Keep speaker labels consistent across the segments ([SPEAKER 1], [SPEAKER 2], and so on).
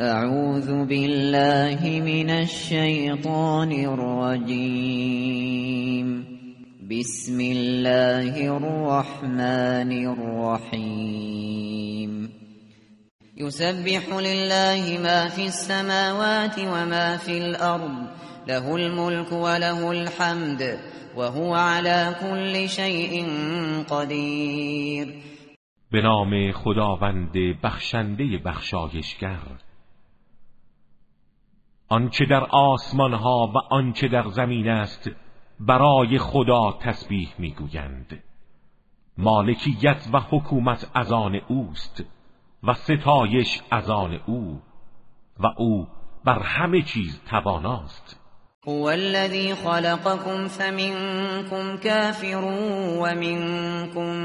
[SPEAKER 1] أعوذ بالله من الشیطان الرجیم بسم الله الرحمن الرحیم يسبح لله ما في السماوات وما في الأرض. له الملك وله الحمد وهو على كل شيء قدیر
[SPEAKER 2] به نام خداوند بخشنده بخشایشگر. آنچه در آسمان ها و آنچه در زمین است برای خدا تسبیح می‌گویند. مالکیت و حکومت از آن اوست و ستایش از آن او و او بر همه چیز تواناست.
[SPEAKER 1] هو الذي خلقكم فمنكم كافر ومنكم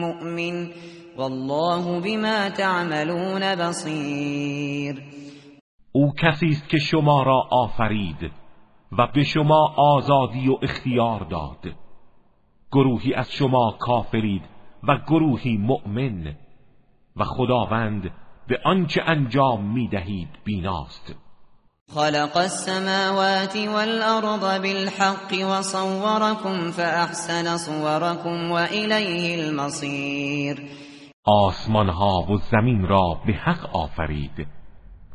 [SPEAKER 1] مؤمن والله بما تعملون بصیر.
[SPEAKER 2] او کسی است که شما را آفرید و به شما آزادی و اختیار داد. گروهی از شما کافرید و گروهی مؤمن و خداوند به آنچه انجام می‌دهید بیناست.
[SPEAKER 1] خلق السماوات والأرض بالحق وصوركم فأحسن صوركم وإليه المصير.
[SPEAKER 2] آسمان ها و زمین را به حق آفرید.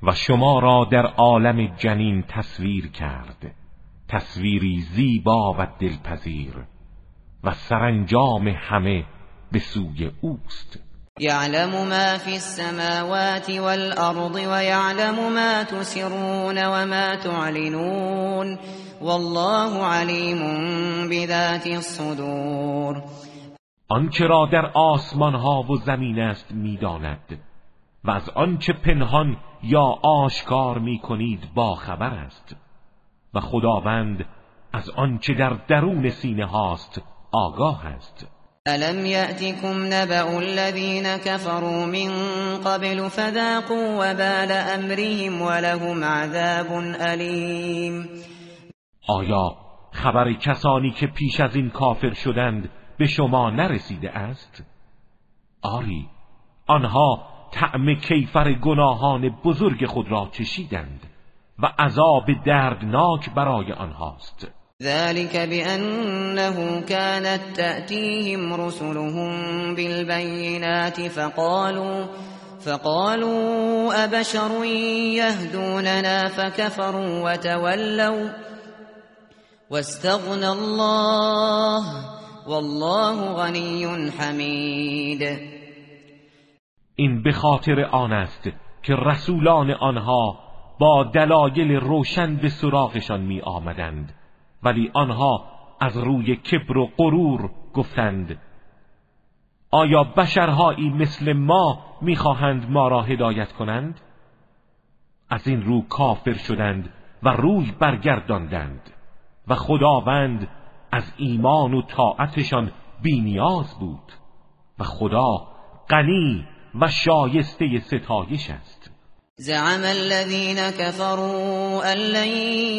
[SPEAKER 2] و شما را در عالم جنین تصویر کرد. تصویری زیبا و دلپذیر و سرانجام همه به سوی اوست.
[SPEAKER 1] يعلم ما في السماوات والأرض ويعلم ما تسرون وما تعلنون. والله عليم بذات الصدور.
[SPEAKER 2] آنچه را در آسمان ها و زمین است می‌داند. و از آنچه پنهان یا آشکار می کنید با خبر است. و خداوند از آنچه در درون سینه هاست آگاه است.
[SPEAKER 1] الم یأتکم نبأ الذین كفروا من قبل فذاقوا وبال امرهم ولهم عذاب علیم
[SPEAKER 2] آیا خبر کسانی که پیش از این کافر شدند به شما نرسیده است؟ آری آنها طعم کیفر گناهان بزرگ خود را چشیدند و عذاب دردناک برای آنهاست.
[SPEAKER 1] ذلك بأنه كانت تأتيهم رسلهم بالبينات فقالوا فقالوا أبشر يهدوننا فكفروا وتولوا واستغنى الله والله غني حمید
[SPEAKER 2] این به خاطر آن است که رسولان آنها با دلایل روشن به سراغشان می آمدند. ولی آنها از روی کبر و غرور گفتند آیا بشرهایی مثل ما می‌خواهند ما را هدایت کنند؟ از این رو کافر شدند و روی برگرداندند و خداوند از ایمان و طاعتشان بینیاز بود و خدا غنی و شایسته ستایش است.
[SPEAKER 1] زعم الذين كفروا ان لن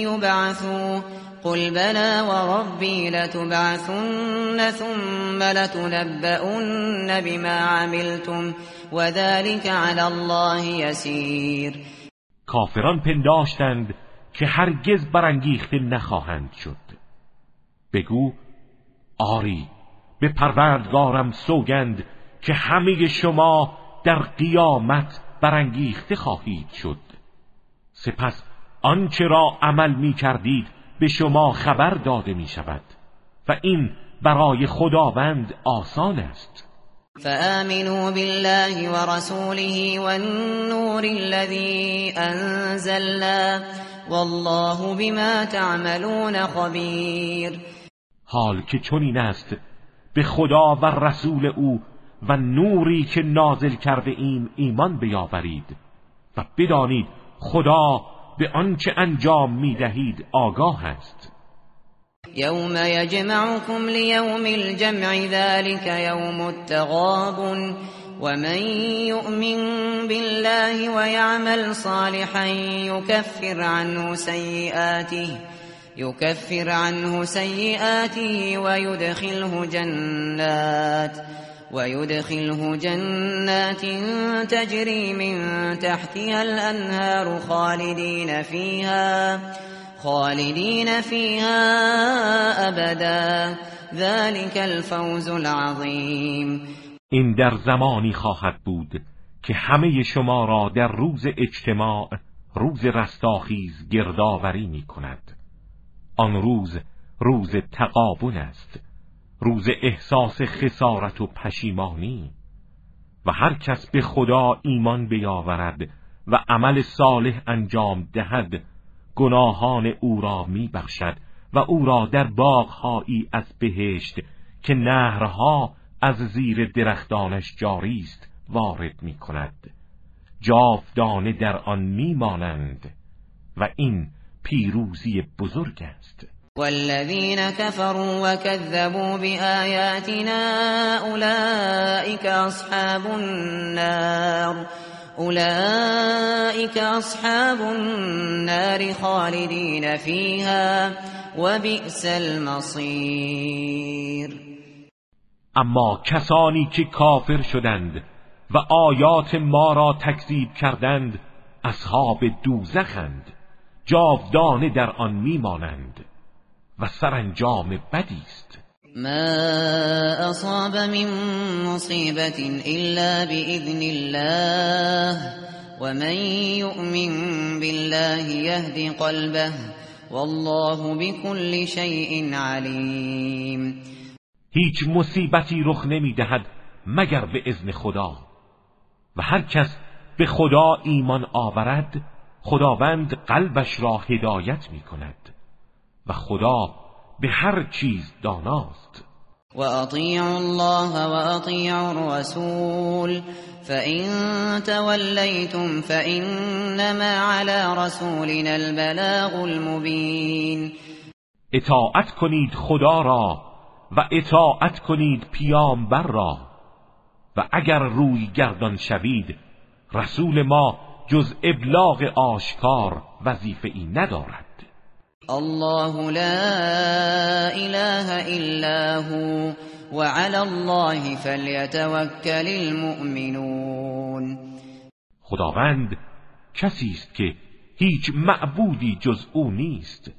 [SPEAKER 1] يبعثوا قل بلى وربي لتبعثن ثم لتنبؤن بما عملتم وذلك على الله يسير
[SPEAKER 2] کافران پنداشتند که هرگز برانگیخته نخواهند شد. بگو آری به پروردگارم سوگند که همه شما در قیامت برانگیخته خواهید شد. سپس آنچه را عمل می کردید به شما خبر داده می شود و این برای خداوند آسان است.
[SPEAKER 1] فآمنوا بالله ورسوله والنور الذي انزلنا والله بما تعملون خبیر
[SPEAKER 2] حال که چنین است به خدا و رسول او و نوری که نازل کرده ایم ایمان بیاورید و بدانید خدا به آنچه انجام می‌دهید آگاه است.
[SPEAKER 1] یوم یجمعکم لیوم الجمع ذلك یوم التغاب ومن يؤمن بالله ويعمل صالحا يكفر عنه سيئاته يكفر عنه سيئاته ويدخله جنات ويدخله جنات تجري من تحتها الأنهار خالدين فيها خالدين فيها أبدا. ذلك الفوز العظیم
[SPEAKER 2] این در زمانی خواهد بود که همه شما را در روز اجتماع روز رستاخیز گردآوری می کند آن روز روز تقابل است. روز احساس خسارت و پشیمانی و هر کس به خدا ایمان بیاورد و عمل صالح انجام دهد گناهان او را میبخشد و او را در باغهایی از بهشت که نهرها از زیر درختانش جاری است وارد می کند جاودانه در آن میمانند و این پیروزی بزرگ است.
[SPEAKER 1] والذين كفروا وكذبوا بآياتنا أولئك أصحاب النار. أولئك أصحاب النار خالدين فيها وبئس المصير.
[SPEAKER 2] اما کسانی که کافر شدند و آیات ما را تکذیب کردند اصحاب دوزخند جاودانه در آن میمانند. و سرانجام بدی است.
[SPEAKER 1] ما اصاب من مصیبت الا باذن الله ومن يؤمن بالله يهدي قلبه والله بكل شيء علیم.
[SPEAKER 2] هیچ مصیبتی رخ نمی‌دهد مگر به اذن خدا. و هر کس به خدا ایمان آورد خداوند قلبش را هدایت می کند و خدا به هر چیز داناست.
[SPEAKER 1] و اطیعوا الله و اطیعوا الرسول فإن تولیتم فإنما على رسولنا البلاغ المبین.
[SPEAKER 2] اطاعت کنید خدا را و اطاعت کنید پیامبر را. و اگر روی گردان شوید رسول ما جز ابلاغ آشکار وظیفه ای ندارد.
[SPEAKER 1] الله لا إله إلا هو وعلى الله فليتوكل المؤمنون.
[SPEAKER 2] خداوند کسی است که هیچ معبودی جز أو نیست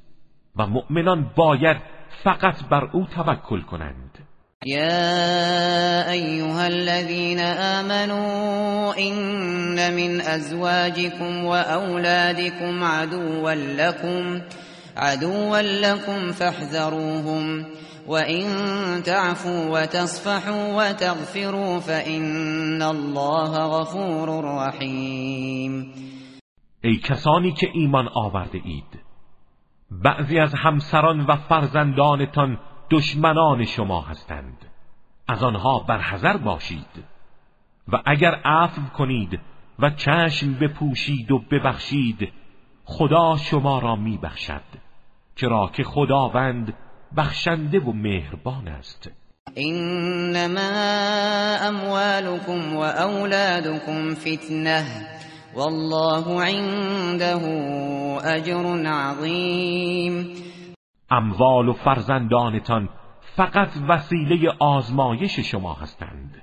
[SPEAKER 2] و مؤمنان باید فقط بر أو توکل کنند.
[SPEAKER 1] يا أيها الذين آمنوا إن من أزواجكم وأولادكم عدوا لكم عدوا لكم فاحذروهم. وإن تعفوا وتصفحوا وتغفروا فإن الله غفور رحیم
[SPEAKER 2] ای کسانی که ایمان آورده اید بعضی از همسران و فرزندانتان دشمنان شما هستند. از آنها برحذر باشید و اگر عفو کنید و چشم بپوشید و ببخشید خدا شما را میبخشد. چرا که خداوند بخشنده و مهربان است.
[SPEAKER 1] انما اموالكم و اولادكم فتنه والله عنده اجر عظیم.
[SPEAKER 2] اموال و فرزندانتان فقط وسیله آزمایش شما هستند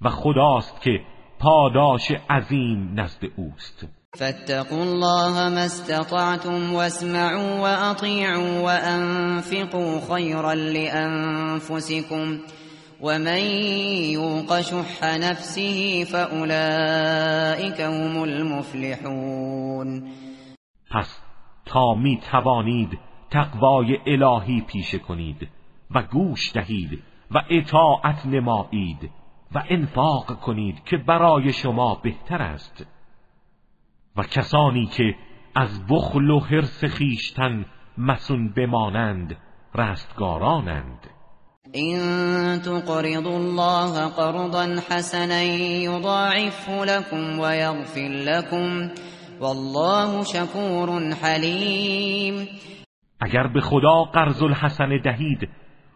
[SPEAKER 2] و خداست که پاداش عظیم نزد اوست.
[SPEAKER 1] فاتقوا الله ما استطعتم واسمعوا واطيعوا وانفقوا خيرا لانفسكم ومن يوق شح نفسه فاولئك هم المفلحون.
[SPEAKER 2] پس تا می توانید تقوای الهی پیشه کنید و گوش دهید و اطاعت نمایید و انفاق کنید که برای شما بهتر است. و کسانی که از بخل و حرس خیشتن مسون بمانند رستگارانند.
[SPEAKER 1] این تقرضوا الله قرضا حسنا یضاعفه لكم ويغفر لكم والله شکور حلیم
[SPEAKER 2] اگر به خدا قرض الحسن دهید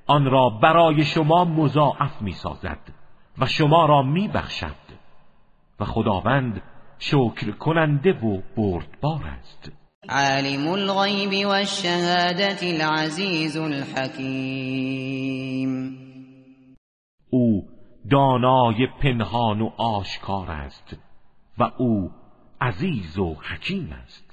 [SPEAKER 2] آن را برای شما مضاعف می سازد و شما را می بخشد و خداوند شکر کننده و بردبار است.
[SPEAKER 1] عالم الغیب و الشهادت العزیز الحکیم.
[SPEAKER 2] او دانای پنهان و آشکار است و او عزیز و حکیم است.